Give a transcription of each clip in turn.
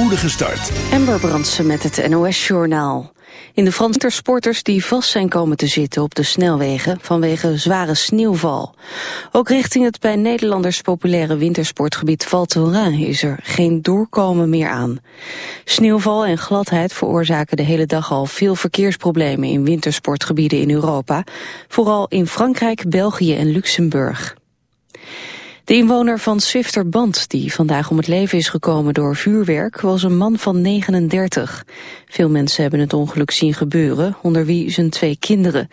Poedige start. Amber Brandsen met het NOS-journaal. In de Franse sporters die vast zijn komen te zitten op de snelwegen vanwege zware sneeuwval. Ook richting het bij Nederlanders populaire wintersportgebied Val Thorens is er geen doorkomen meer aan. Sneeuwval en gladheid veroorzaken de hele dag al veel verkeersproblemen in wintersportgebieden in Europa. Vooral in Frankrijk, België en Luxemburg. De inwoner van Swifterband, die vandaag om het leven is gekomen door vuurwerk, was een man van 39. Veel mensen hebben het ongeluk zien gebeuren, onder wie zijn twee kinderen.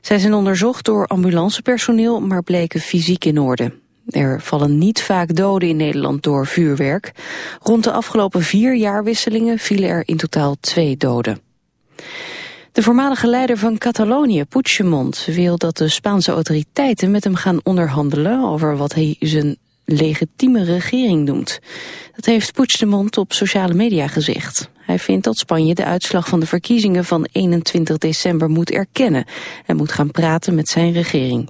Zij zijn onderzocht door ambulancepersoneel, maar bleken fysiek in orde. Er vallen niet vaak doden in Nederland door vuurwerk. Rond de afgelopen vier jaarwisselingen vielen er in totaal twee doden. De voormalige leider van Catalonië, Puigdemont, wil dat de Spaanse autoriteiten met hem gaan onderhandelen over wat hij zijn legitieme regering noemt. Dat heeft Puigdemont op sociale media gezegd. Hij vindt dat Spanje de uitslag van de verkiezingen van 21 december moet erkennen en moet gaan praten met zijn regering.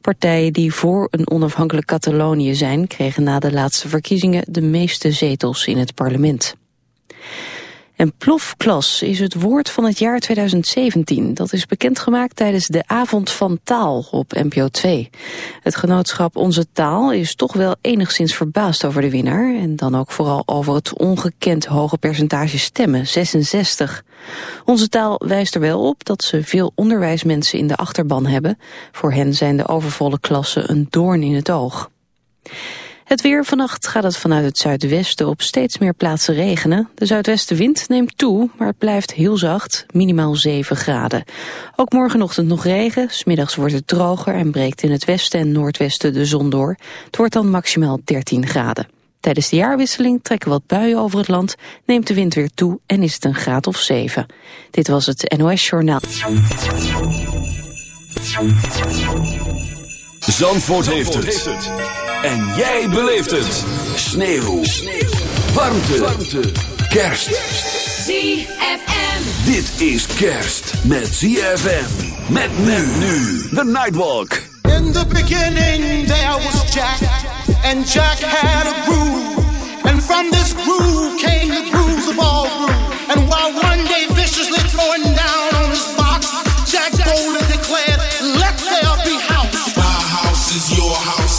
Partijen die voor een onafhankelijk Catalonië zijn, kregen na de laatste verkiezingen de meeste zetels in het parlement. En plofklas is het woord van het jaar 2017. Dat is bekendgemaakt tijdens de Avond van Taal op NPO 2. Het genootschap Onze Taal is toch wel enigszins verbaasd over de winnaar... en dan ook vooral over het ongekend hoge percentage stemmen, 66. Onze Taal wijst er wel op dat ze veel onderwijsmensen in de achterban hebben. Voor hen zijn de overvolle klassen een doorn in het oog. Het weer vannacht gaat het vanuit het zuidwesten op steeds meer plaatsen regenen. De zuidwestenwind neemt toe, maar het blijft heel zacht, minimaal 7 graden. Ook morgenochtend nog regen, smiddags wordt het droger en breekt in het westen en noordwesten de zon door. Het wordt dan maximaal 13 graden. Tijdens de jaarwisseling trekken wat buien over het land, neemt de wind weer toe en is het een graad of 7. Dit was het NOS Journaal. Zandvoort, heeft, het. En jij beleeft het. Sneeuw. Sneeuw. Warmte. Warmte. Kerst. ZFM. Dit is kerst met ZFM. Met men nu. The Nightwalk. In the beginning there was Jack. And Jack had a groove. And from this groove came the grooves of all groove. And while one day viciously throwing down on his box, Jack boldly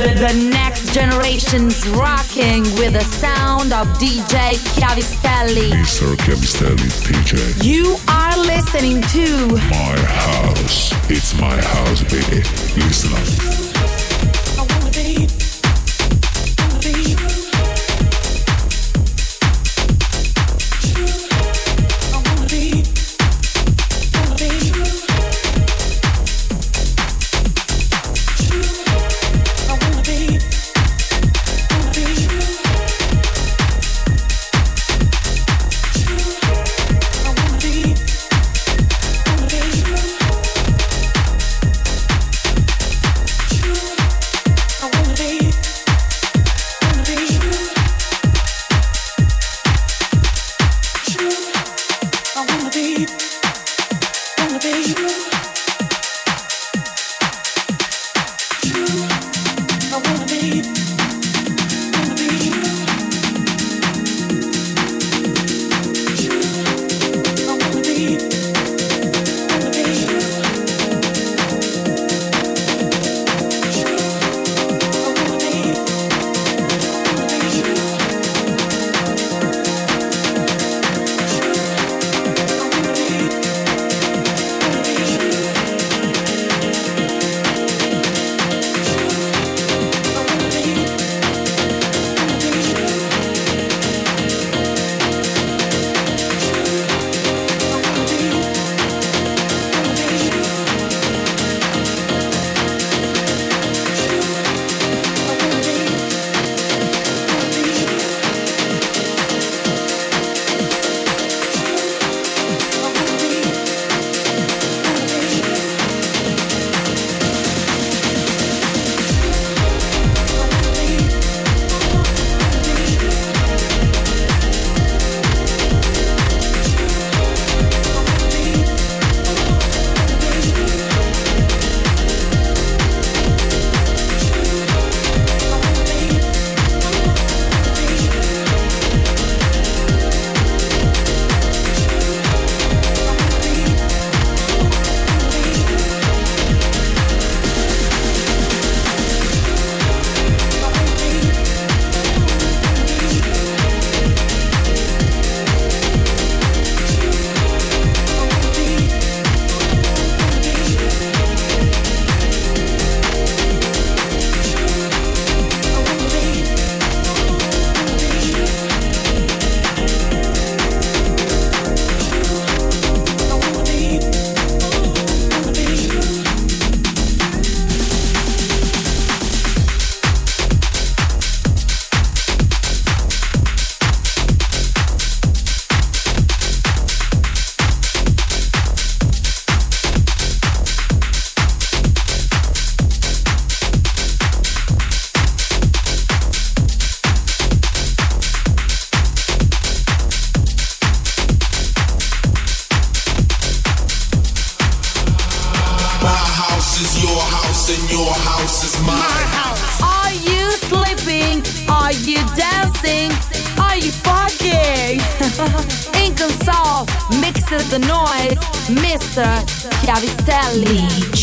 The next generation's rocking with the sound of DJ Chiavistelli. Mr. Chiavistelli, DJ. You are listening to My House. It's my house, baby. Listen up.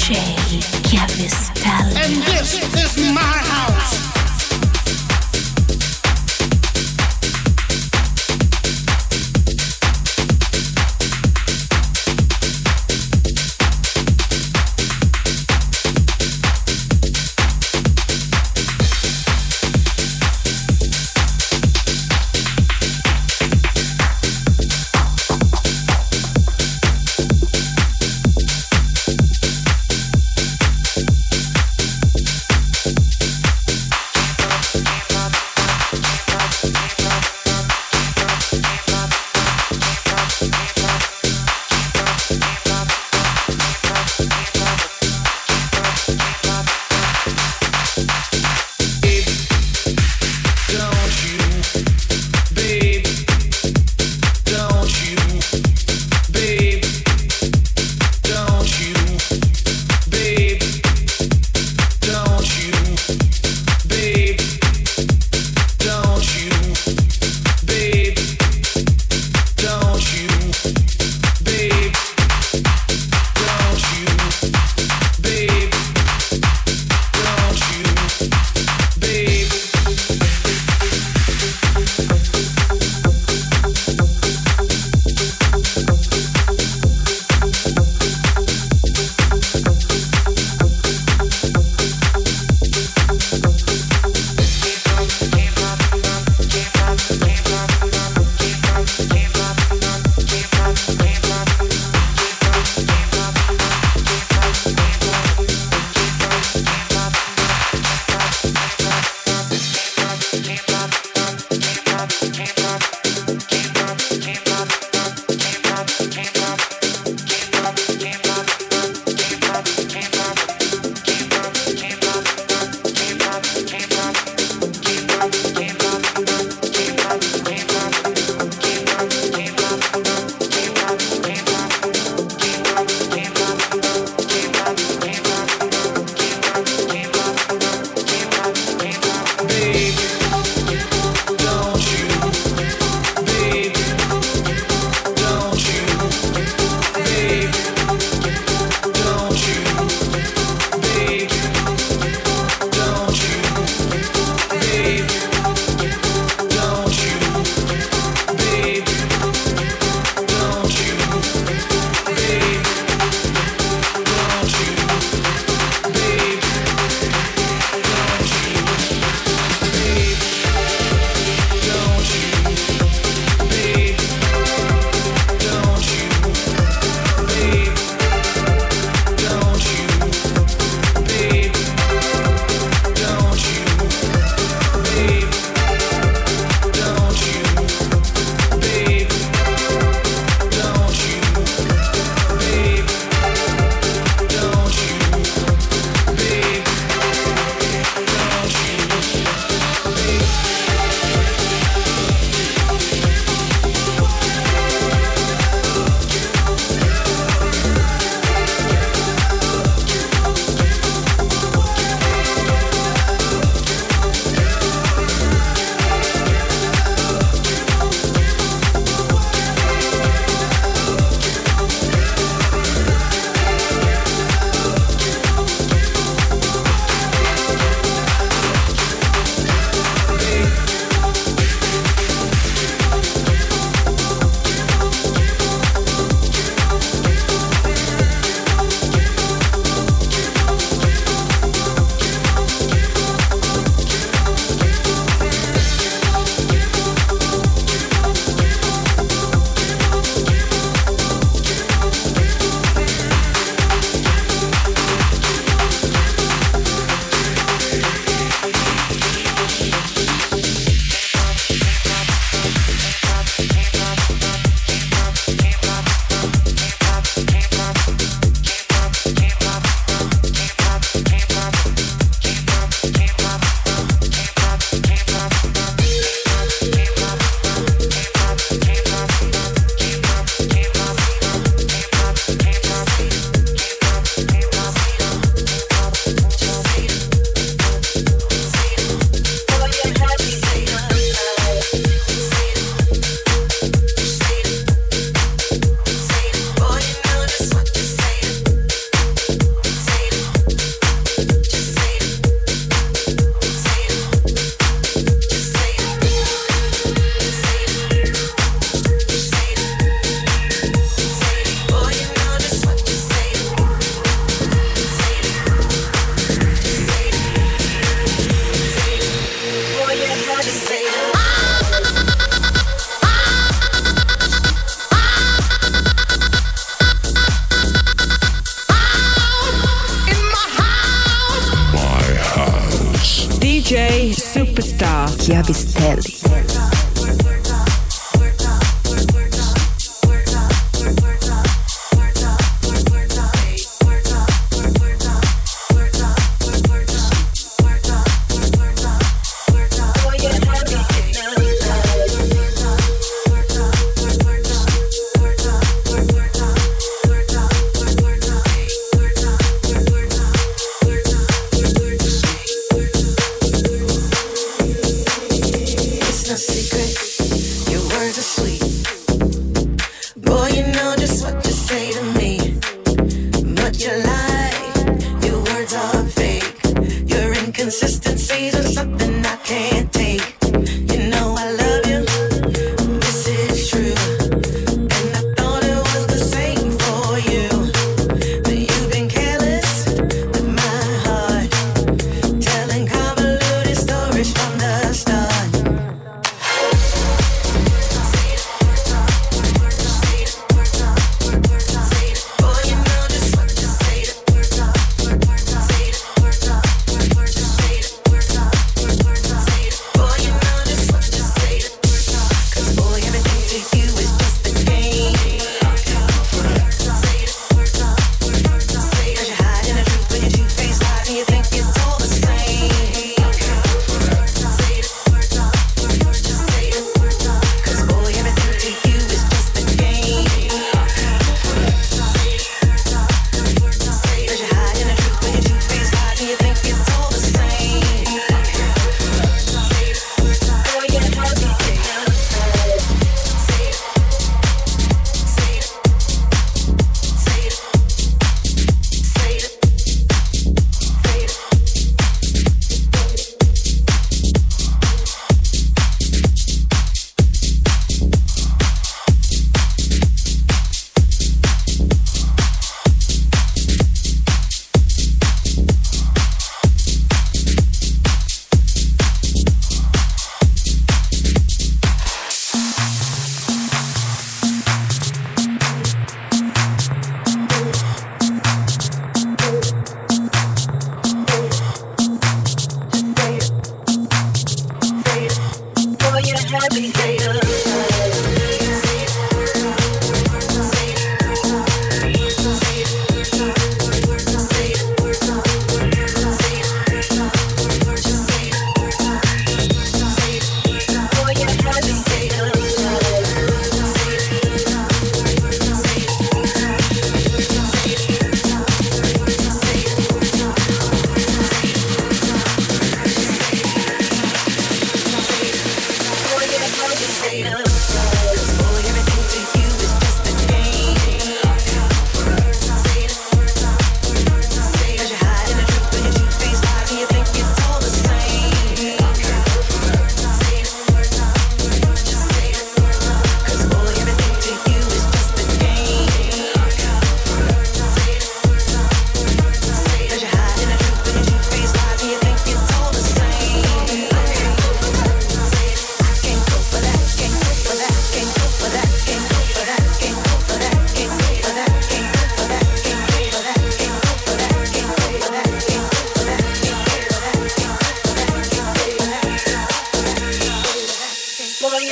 DJ Chiavistelli. And this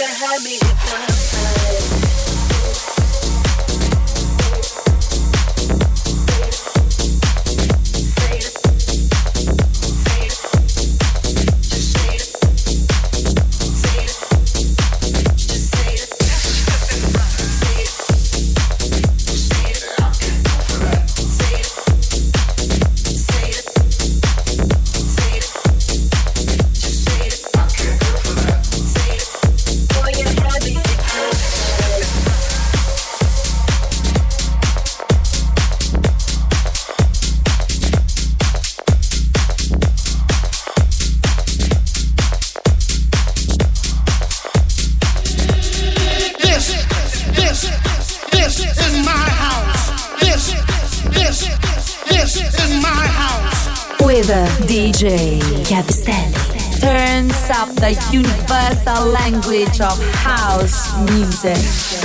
gotta have me hypnotized. Language of house music.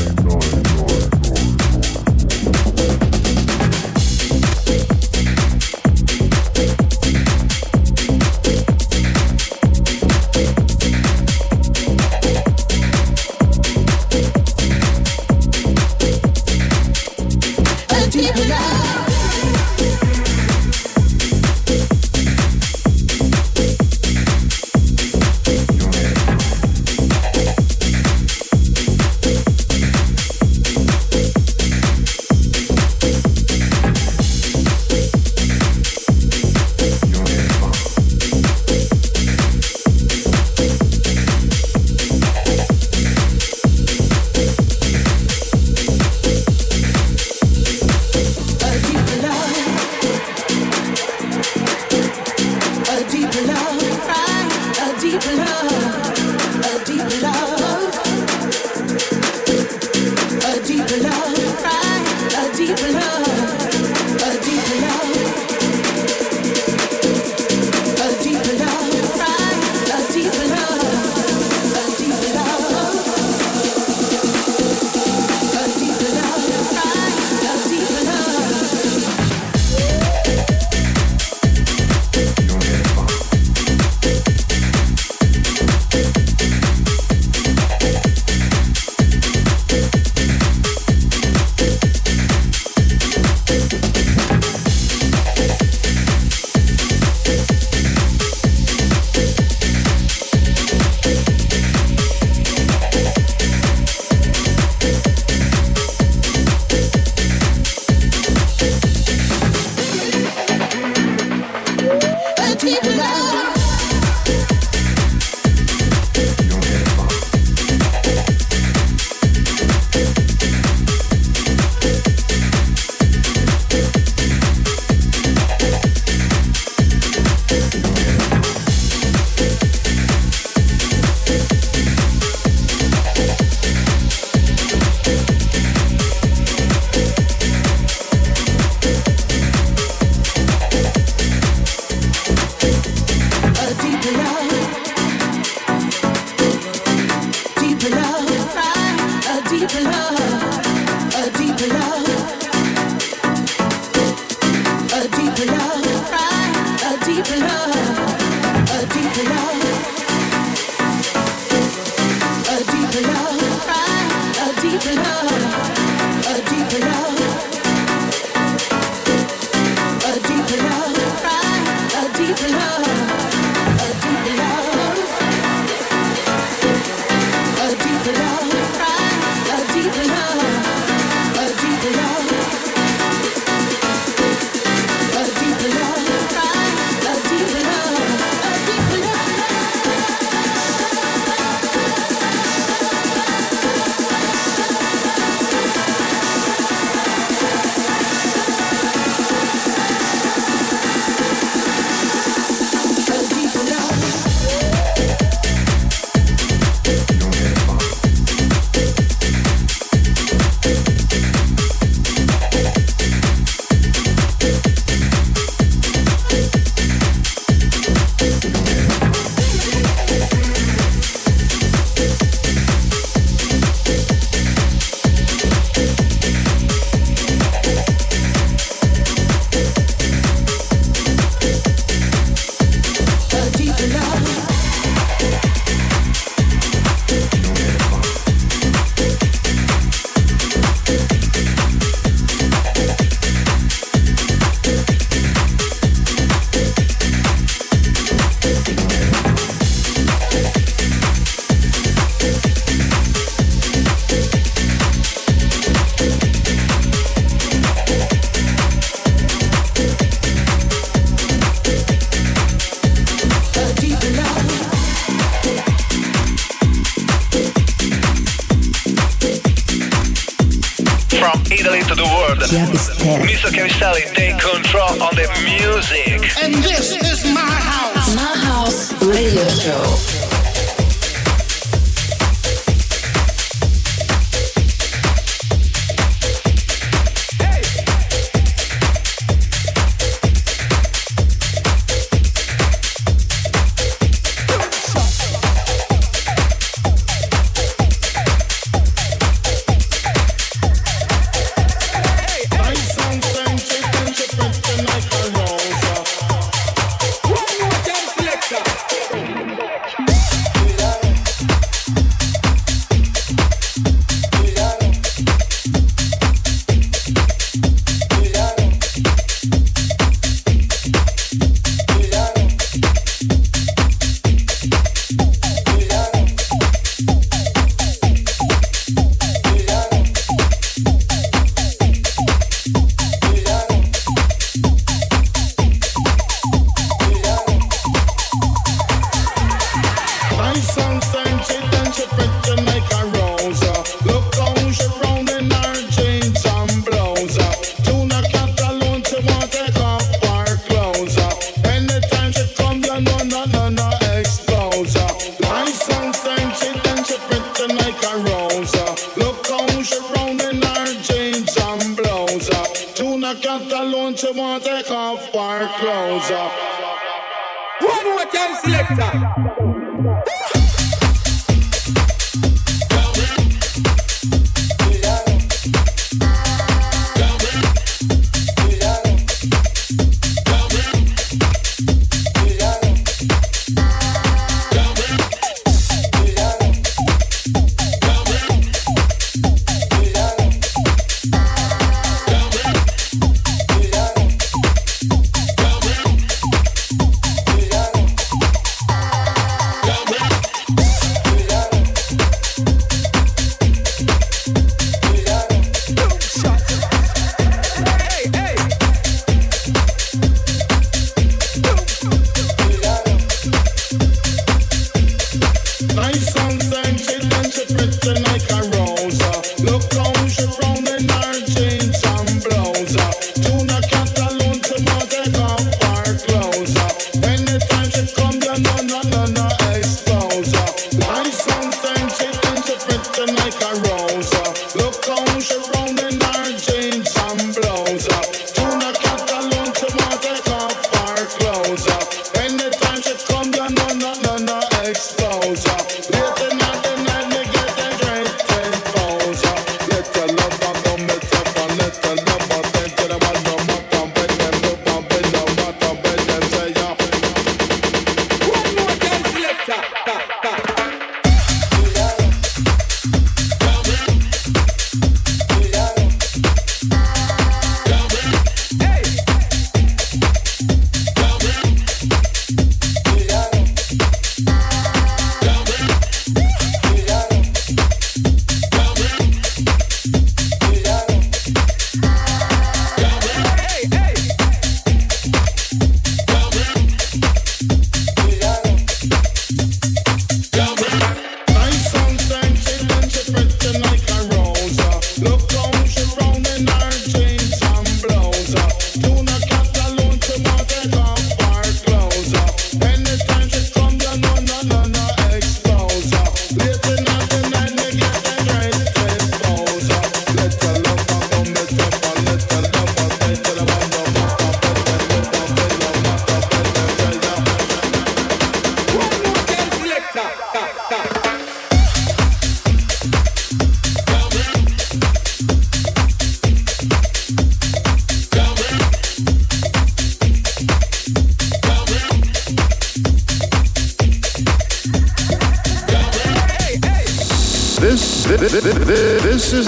selector.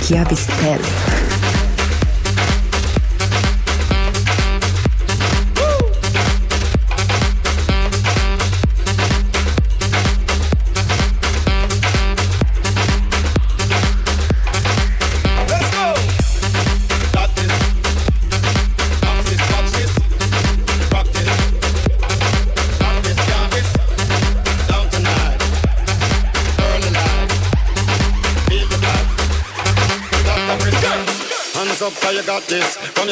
Chiavistelli.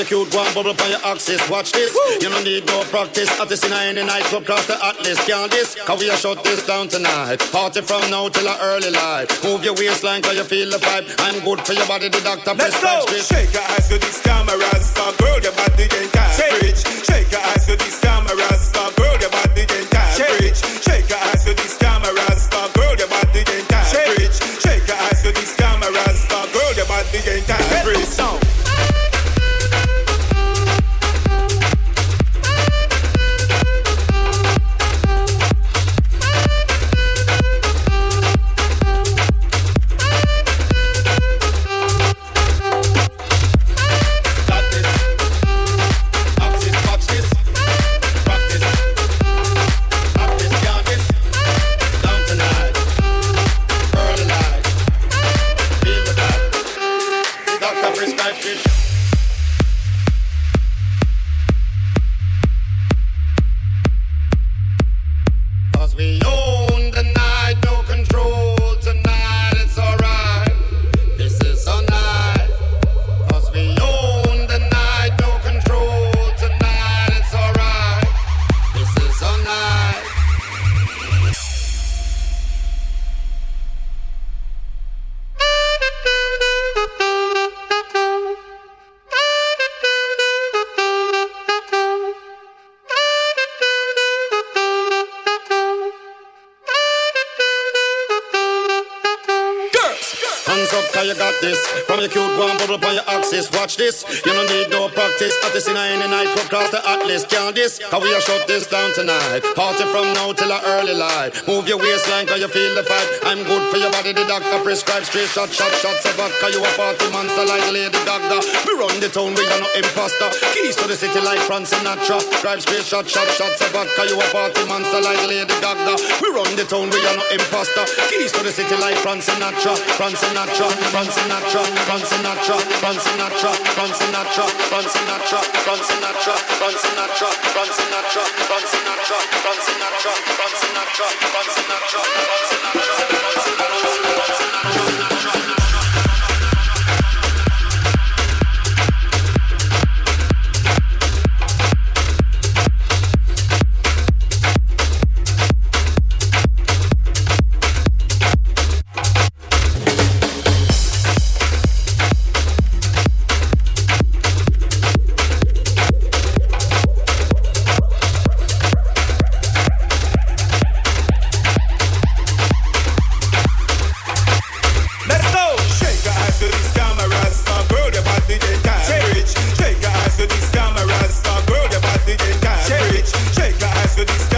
execute one bubble by your axis. Watch this. Woo. You don't need no practice. At this in any nightclub, cross the atlas. Can't this? Cause we are shut this down tonight. Party from now till our early life. Move your waistline cause you feel the vibe. I'm good for your body, the doctor Let's go. Shake your ass to these cameras. For girl, your body ain't average. Shake your ass to these cameras. For girl, your body ain't average. Shake your ass to these cameras. This. From your cute one bubble upon your axis. Watch this. You don't need no practice. At this in any night, club cross the atlas. Can't this? Cause we are shut this down tonight. Party from now till a early light. Move your waistline cause you feel the fight. I'm good for your body. The doctor prescribes straight shot, shot, shots of vodka. You a party monster like Lady Gaga. We run the town, we are no imposter. Keys to the city like Frank Sinatra. Drive straight shot, shot, shots of vodka. You a party monster like Lady Gaga. We run the town, we are no imposter. Keys to the city like Frank Sinatra. Frank Sinatra, Frank Sinatra, Frank Sinatra, Frank Sinatra, Frank Sinatra, Frank Sinatra, Frank Sinatra, Frank Sinatra, Frank Sinatra, Frank Sinatra, Frank Sinatra, Frank Sinatra, Frank Sinatra, Frank Sinatra. for these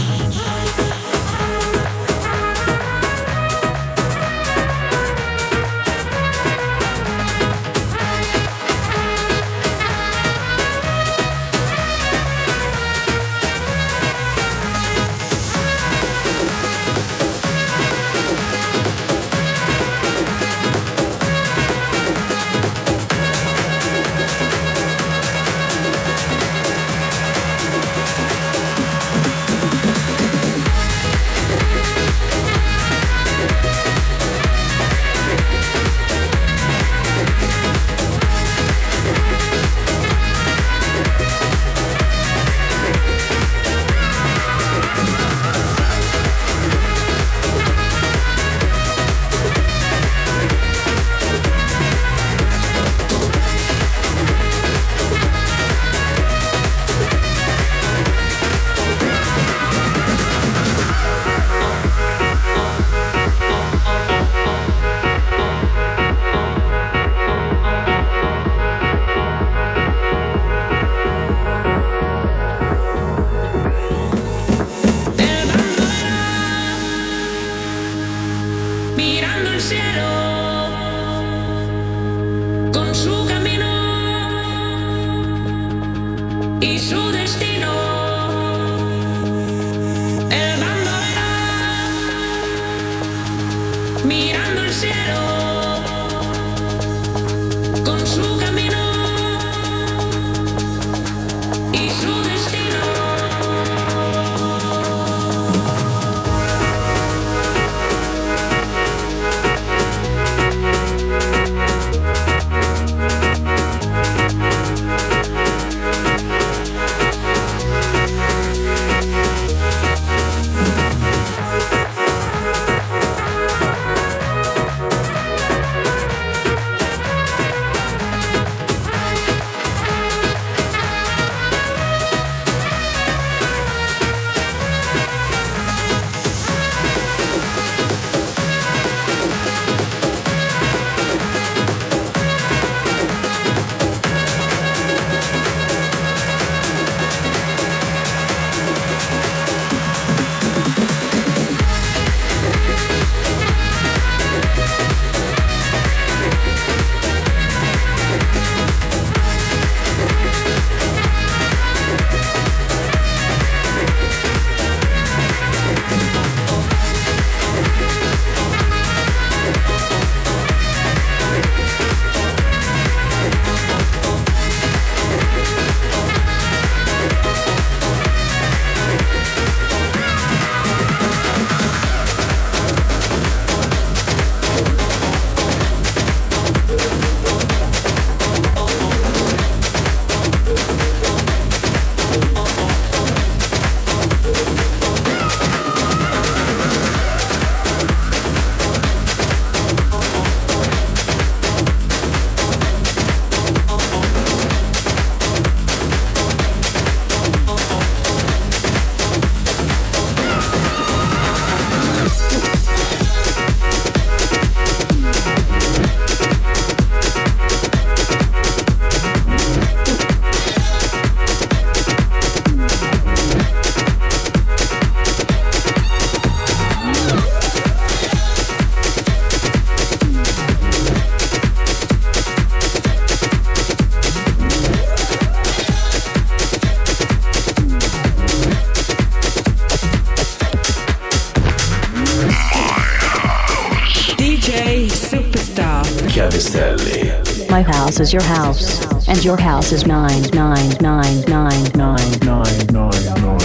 Is your house, and your house is mine, nine, nine, nine, nine, nine, nine, nine.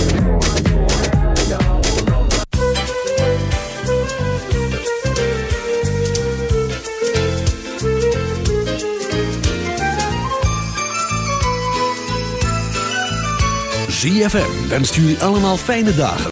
ZFM wenst jullie allemaal fijne dagen.